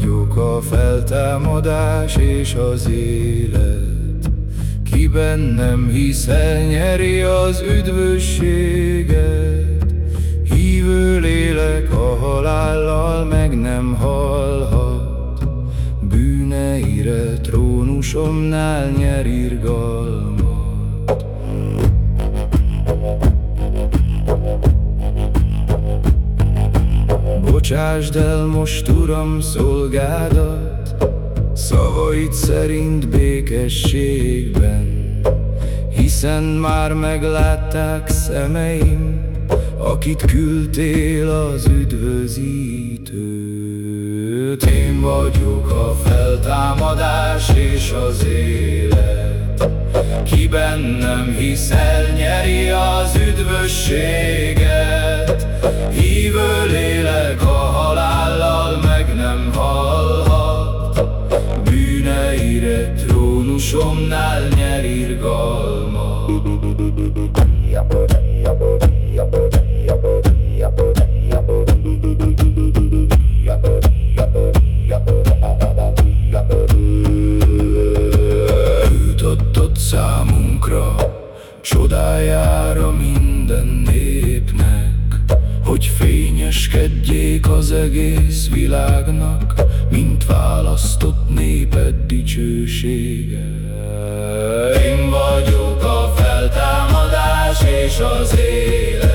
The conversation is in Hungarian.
vagyok a feltámadás és az élet. Ki bennem hiszel nyeri az üdvösséget. Hívő lélek a halállal meg nem halhat. Bűneire trónusomnál nyer irgalmat Bocsásd el most, Uram, szolgádat, Szavaid szerint békességben, Hiszen már meglátták szemeim, Akit küldtél az üdvözítőt. Én vagyok a feltámadás és az élet, Ki bennem hiszel, nyeri az üdvösséget, halhat, Bűneire trónusomnál nyer irgalmat. Őt adtad csodájára minden Hogy fényeskedjék az egész világnak, mint választott néped dicsősége. Én vagyok a feltámadás és az élet,